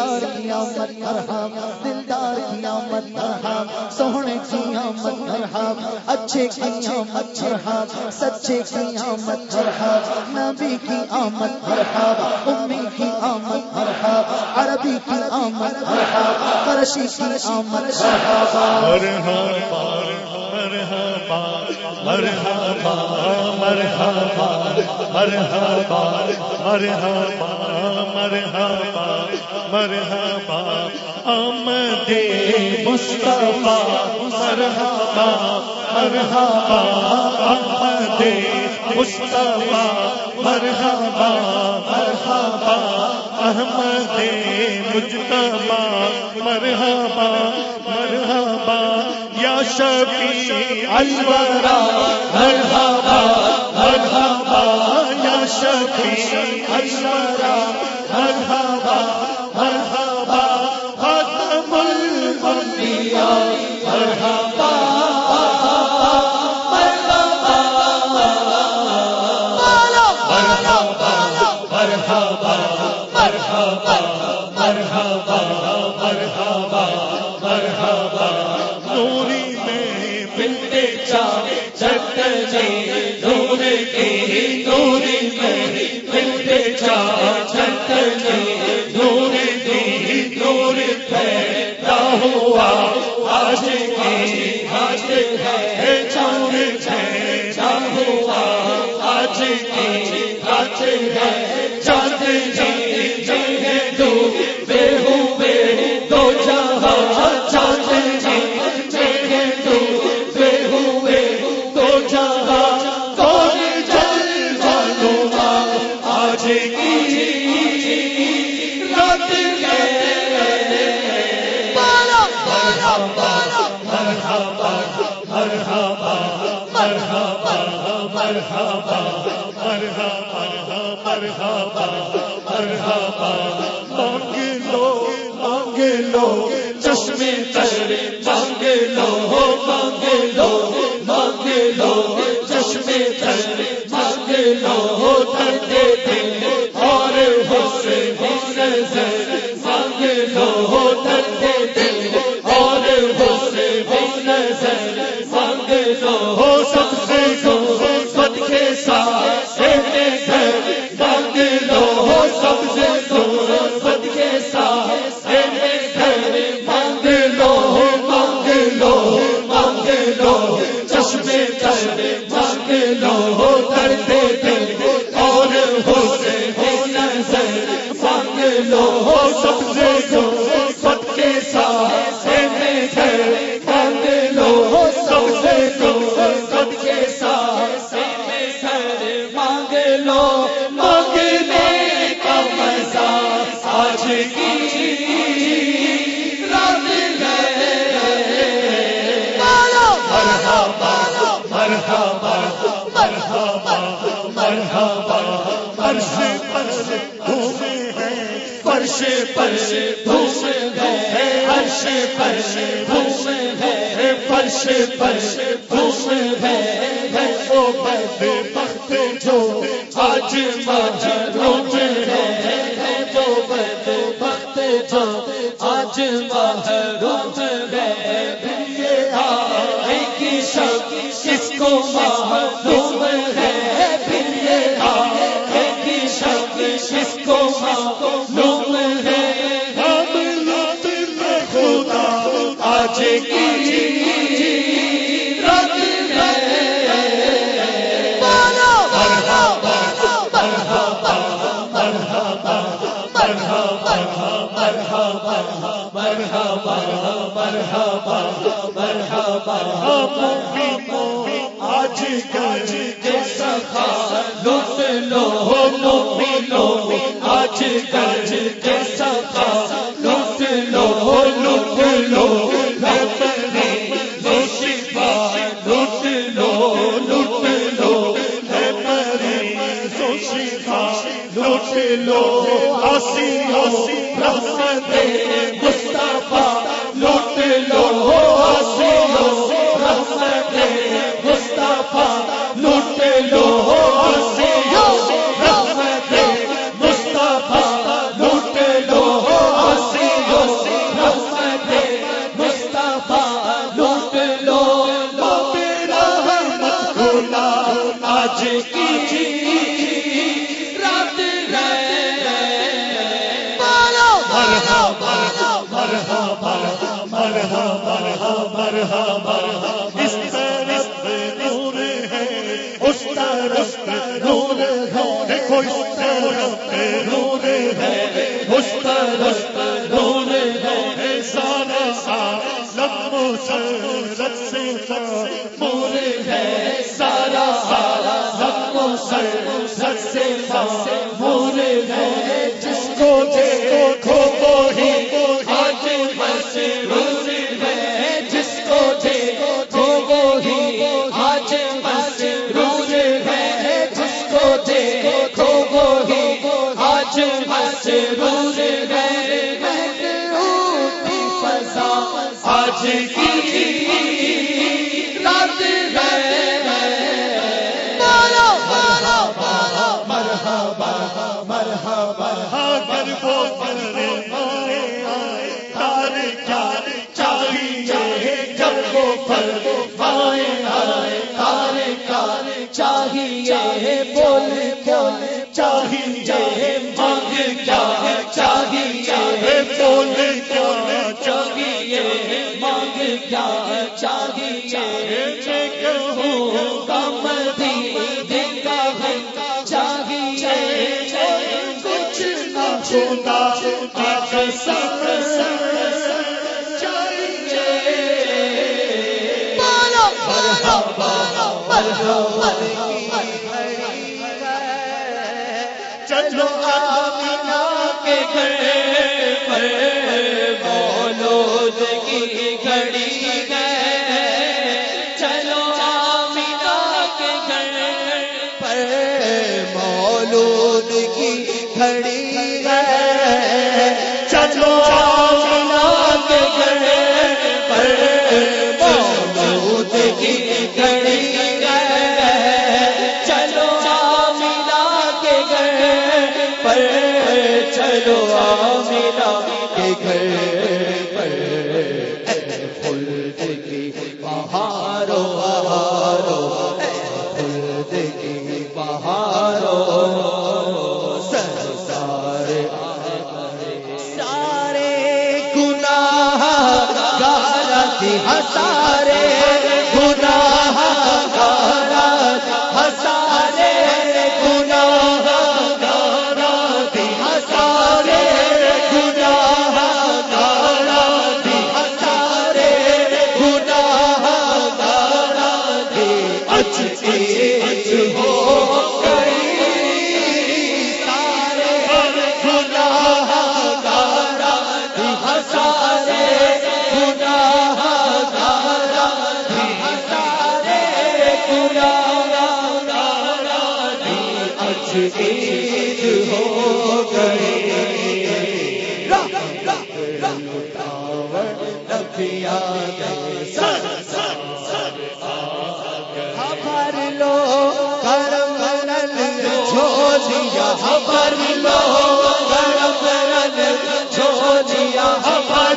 دلدار کی آمد مرحب دلدار کی آمد مرحب سونے کی آمد مرحب اچھے کی آمد مرحب سچے کی آمد مرحب نبی کی آمد مرحب امی کی آمد مرحب عربی کی آمد مرحب فرشی کی آمد مرحبا مرحبا مرحبا مرحبا مرحبا مرحبا مرحبا مرحبا آمد مصطفیٰ مرحبا مرحبا آمد مصطفیٰ مرحبا مرحبا احمد مجتبا مرحبا مرحبا یا شفیع الورا مرحبا مرحبا یا شفیع الورا دو مرحبا مرحبا مرحبا مرحبا مرحبا مرحبا مرحبا مانگ لو مانگ لو چشمے تر مانگ لو مانگ لو مانگ لو چشمے تر مانگ لو دے فرش پر دھوس گئے فرش پر دھوس گئے فرش پر دھوس گئے وہ آج ماج روتے ہیں آپ سر سے مور ہے سارا سارا سب کو سر سے مور ہے۔ جس کو چلو آمینہ کے گھر خلد کی بہارو بہارو خلد کی بہارو سر سارے ہسارے سچ عید ہو گئے۔ سر سر خبر لو کرم نل چھوڑیا خبر لو کرم نل چھوڑیا خبر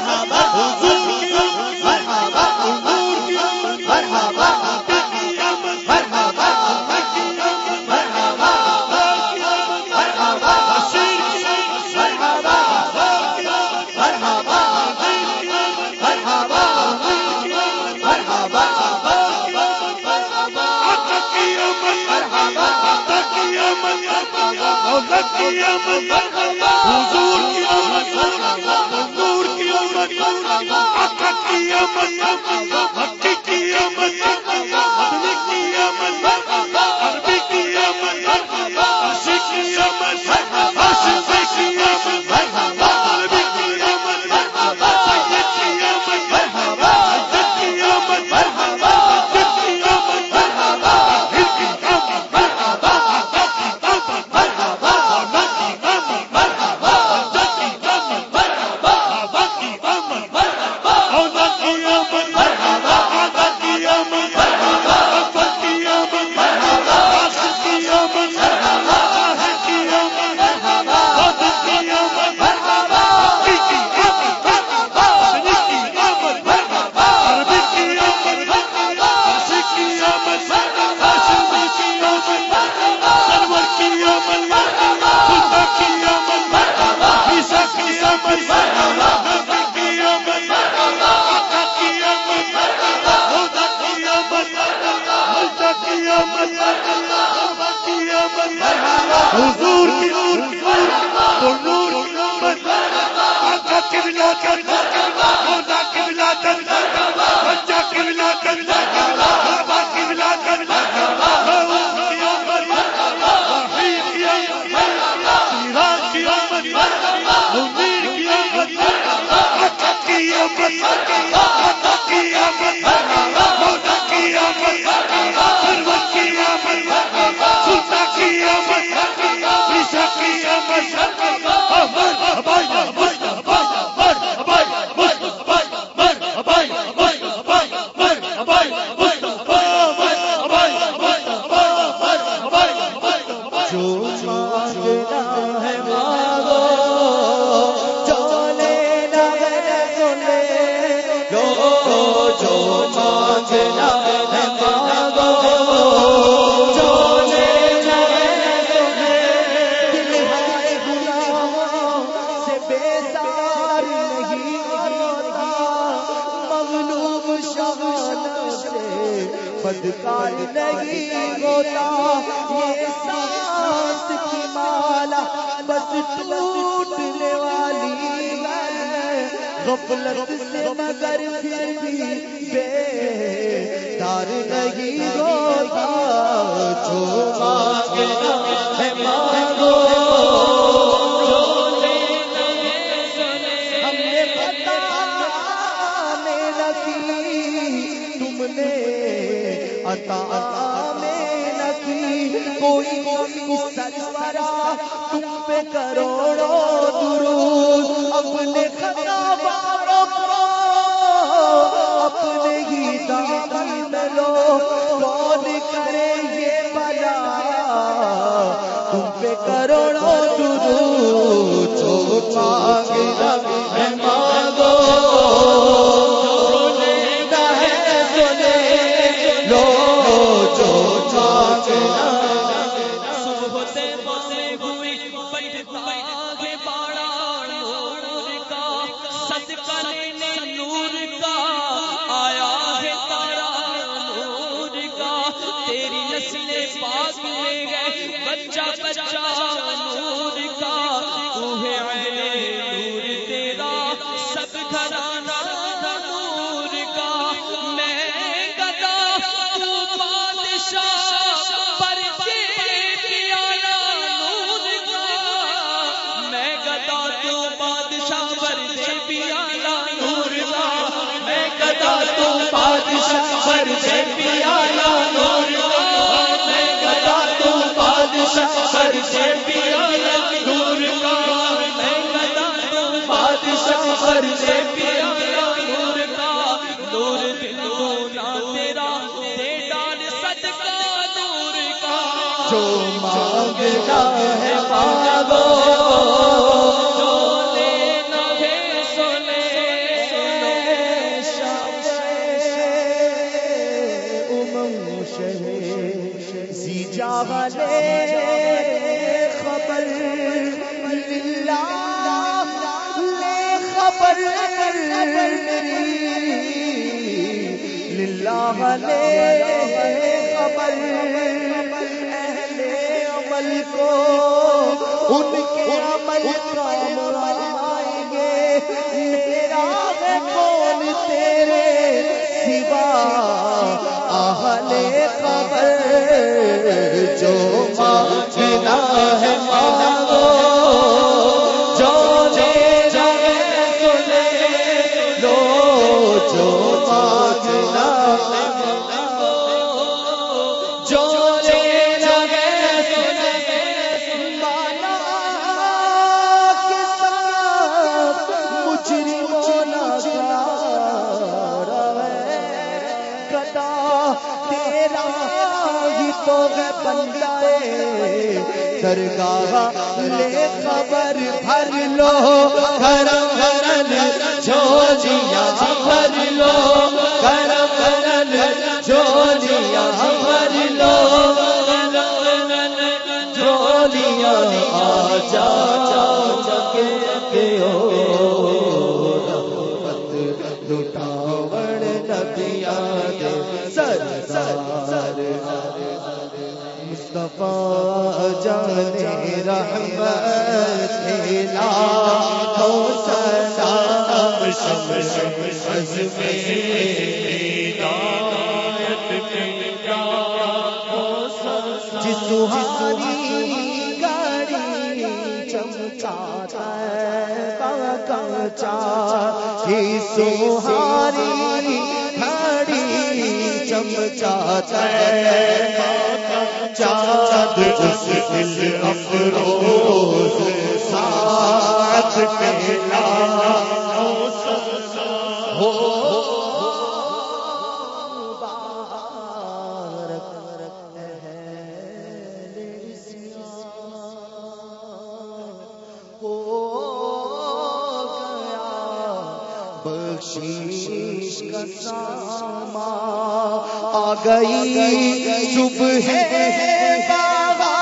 حضور کی ہک Ha, ha, ha. بدکار نہیں ہوتا، یہ سانس کی مالا بس ٹوٹنے والی ہے۔ غفلت سے مگر پھر بھی بے دار نہیں ہوتا۔ جو مانگنا ہے مانگو۔ کوئی سرورا، تم پہ کروڑوں درود اپنے اپنے ہی دامن لو کون کرے یہ بلا؟ تم پہ کرو بچہ بچہ نور کا تو ہے عین نور تیرا، سب گھرانہ نور کا۔ میں گدا تو بادشاہ پر کے پیالہ نور کا۔ میں گدا تو بادشاہ پر کے پیالہ نور کا۔ میں گدا تو بادشاہ پر کے پیالہ نور کا۔ جو مانگتا ہے پاگو جھولیاں بھر لو گھر بھرل جھولیاں بھر لو جھولیاں آ جا کے ہو۔ رحمت لٹاوڑ نبیاں سر سر مصطفیٰ جانے رحمت لا ہی سہاری گاڑی چمچاتا چاند اس دل افروز ساتھ ہو۔ بخشیش کا ساما آ گئی۔ صبح بابا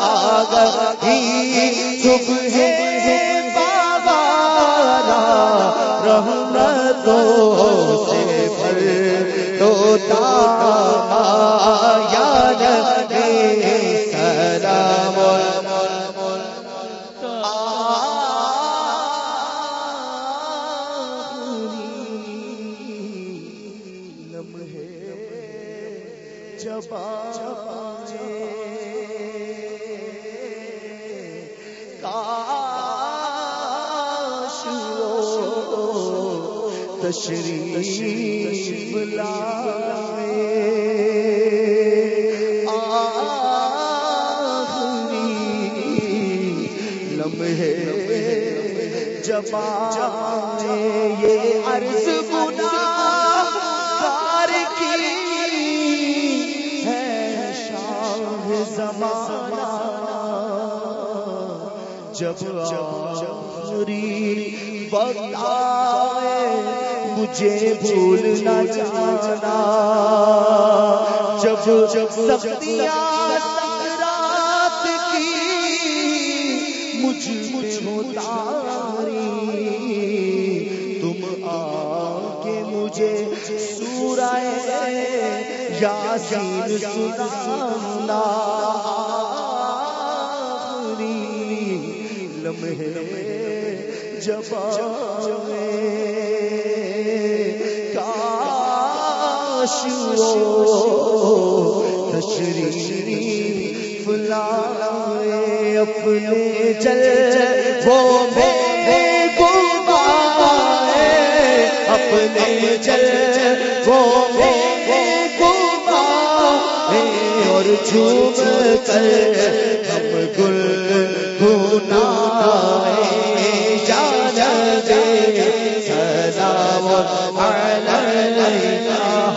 آ گئی۔ صبح بابا رحمتوں یہ عرض گناہ کار کی ہے شاہ زمانہ جب آخری وقت آئے مجھے بھول نہ جانا۔ جب جب سختیاں کی مجھ مجھ تاری تم آ کے مجھے سورائے یاسین سنانا۔ آخری لمحے جب آوے کاش تشریف لائے۔ اپنے جل وہ میں گمائے اپنے جل وہ میں گمائے اور جھوم کر ہم گل گنائے جان دے سلام علیکہ حش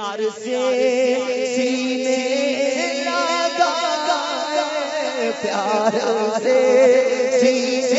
پیار سے سینے لگا پیار سے سینے